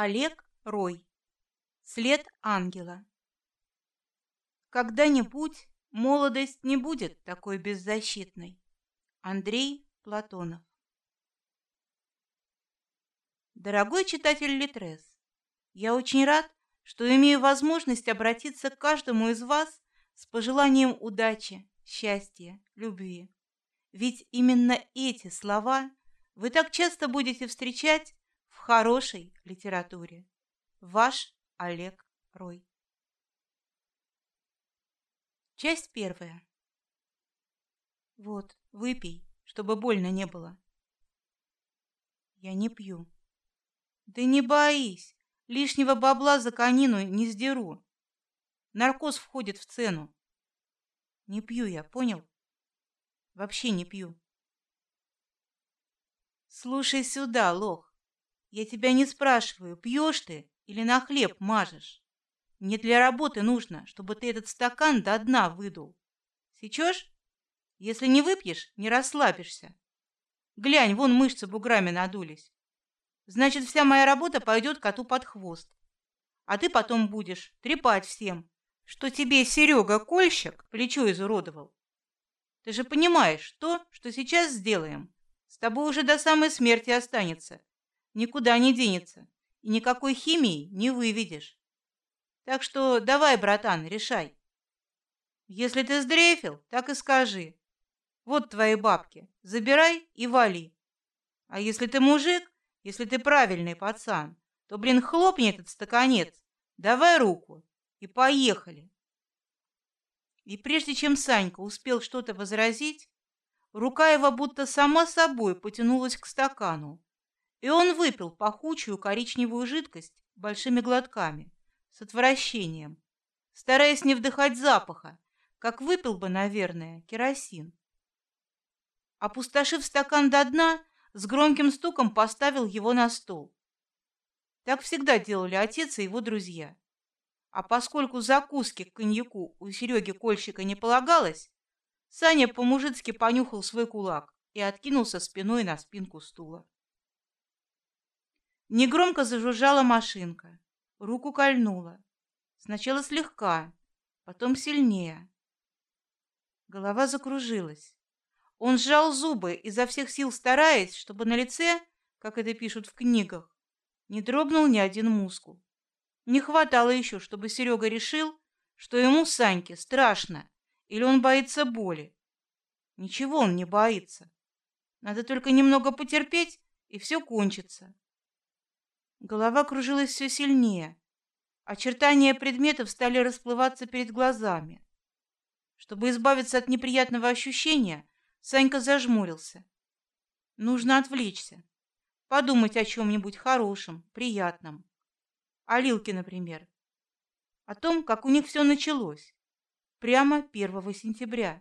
Олег Рой. След ангела. Когда-нибудь молодость не будет такой беззащитной. Андрей Платонов. Дорогой читатель Литрес, я очень рад, что имею возможность обратиться к каждому из вас с пожеланием удачи, счастья, любви. Ведь именно эти слова вы так часто будете встречать хорошей литературе. Ваш Олег Рой. Часть первая. Вот, выпей, чтобы больно не было. Я не пью. Да не боись, лишнего бабла за конину не сдеру. Наркоз входит в цену. Не пью я, понял? Вообще не пью. Слушай сюда, лох. Я тебя не спрашиваю, пьешь ты или на хлеб мажешь. Мне для работы нужно, чтобы ты этот стакан до дна выдул. Сечешь? Если не выпьешь, не расслабишься. Глянь, вон мышцы буграми надулись. Значит, вся моя работа пойдет коту под хвост. А ты потом будешь трепать всем, что тебе Серега Кольщик плечо изуродовал. Ты же понимаешь, то, что сейчас сделаем, с тобой уже до самой смерти останется никуда не денется и никакой химии не выведешь. Так что давай, братан, решай. Если ты сдрефил, так и скажи. Вот твои бабки, забирай и вали. А если ты мужик, если ты правильный пацан, то, блин, хлопни этот стаканец, давай руку и поехали. И прежде чем Санька успел что-то возразить, рука его будто сама собой потянулась к стакану, и он выпил пахучую коричневую жидкость большими глотками, с отвращением, стараясь не вдыхать запаха, как выпил бы, наверное, керосин. Опустошив стакан до дна, с громким стуком поставил его на стол. Так всегда делали отец и его друзья. А поскольку закуски к коньяку у Сереги Кольщика не полагалось, Саня по-мужицки понюхал свой кулак и откинулся спиной на спинку стула. Негромко зажужжала машинка. Руку кольнула. Сначала слегка, потом сильнее. Голова закружилась. Он сжал зубы, изо всех сил стараясь, чтобы на лице, как это пишут в книгах, не дрогнул ни один мускул. Не хватало еще, чтобы Серега решил, что ему Саньке страшно или он боится боли. Ничего он не боится. Надо только немного потерпеть, и все кончится. Голова кружилась все сильнее. Очертания предметов стали расплываться перед глазами. Чтобы избавиться от неприятного ощущения, Санька зажмурился. Нужно отвлечься, подумать о чем-нибудь хорошем, приятном. О Лилке, например. О том, как у них все началось. Прямо 1 сентября.